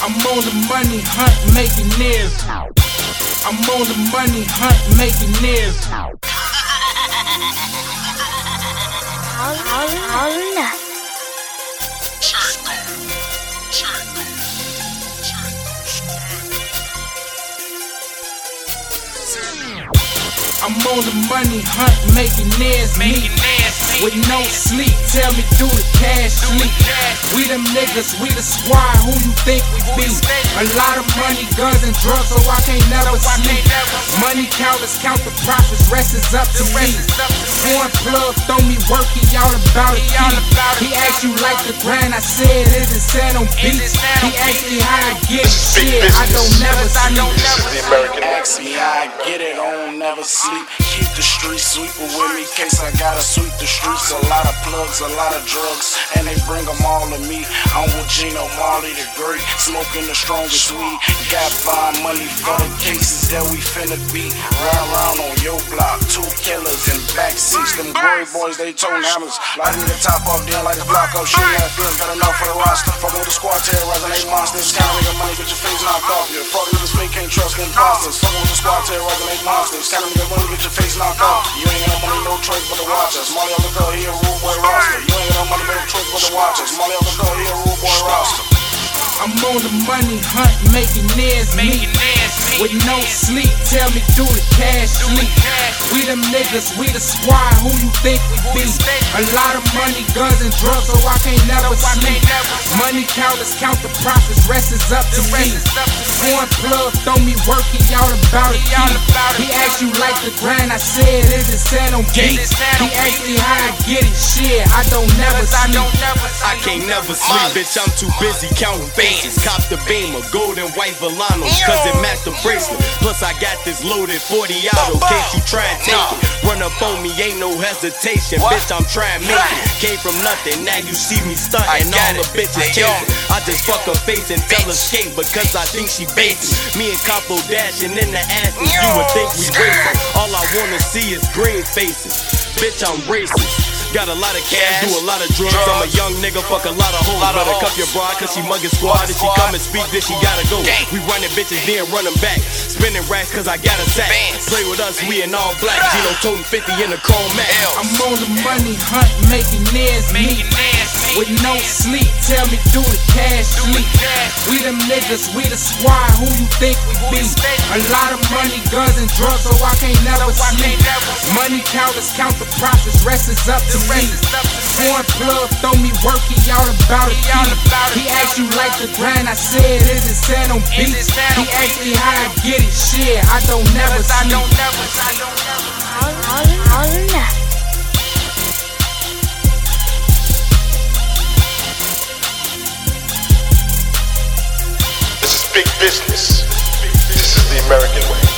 I'm on the money hunt, making nears. I'm on the money hunt, making nears. Holla. I'm on the money hunt, making ends meet. With no sleep, tell me do the cash sleep. We them niggas, we the squad, who you think we be? A lot of money, guns and drugs, so I can't never So I sleep. can't. Money counters count the profits, rest is up to The me. rest is up to me. Foreign plug, throw me work, he all about it. He all about it. He asked you like the grind, I said is it sand on Is beach? He asked me how I get it. Shit, I don't never I don't sleep. never The American. Ask me how I get it, I don't never sleep. Keep the street sweeper with me, case I gotta sweep the streets. A lot of plugs, a lot of drugs, and they bring them all to me. I'm with Gino Marley the Great, smoking the strongest weed. Got bond money for the cases that we finna be. Ride around on your block, two killers in back seats. Them glory boys, they told hammers. Light me the top off, then light the block up. Shooting at feels got enough for the roster. Fucking with the squad, terrorizing they monsters. Count nigga money, get your face knocked off. You fucking niggas fake, can't trust imposters. Fucking with the squad, terrorizing they monsters. Count nigga money, on the money hunt, making ends meet. With no sleep, tell me do the cash Do the sleep. We them niggas, we the squad, who you think we be? A lot of money, guns and drugs, so I can't never sleep. can't never sleep. Money counters count the profits, rest is up to The me. rest is up to me. Foreign plug, throw me work, he all about it. He all about it. He asked you like the grind, I said is it sand on beat? Is it sand He on asked me how I get it, shit, I don't never I sleep. I can't never sleep, bitch. I'm too busy counting faces. Cop the beamer, gold and white Volanos, cause it matched the bracelet. Plus, I got this loaded 40 auto, case you try and take it. Run up on me, ain't no hesitation. Bitch, I'm trying to make it. Came from nothing, now you see me stunting. All the bitches chasing. I just fuck her face and tell her skate because I think she basic. Me and Capo dashing in the asses, you would think we racing. All I wanna see is green faces. Bitch, I'm racist. Got a lot of cash, do a lot of drugs. I'm a young nigga, fuck a lot of hoes. Lot of Better hoes. cuff your broad, cause she mugging squad. If she come and speak, then she gotta go. Gang. We running bitches, then running back. Spinning racks, cause I got a sack. Bands. Play with us, we in all black. Gino toting 50 in the chrome mat. I'm on the money hunt, making nears meet. Making ends meet. With no sleep, tell me do the cash cash We them niggas, we the squad, who you think we be? A lot of money, guns and drugs, so I can't never sleep. Money counters count the profits, rest is up to me. rest is up to me. Foreign plug, throw me work, he all about it. He all about. He asked you like the grind, I said is it sand on Is beat? He asked me how I get it, shit, I don't never sleep. Big business. This is the American way.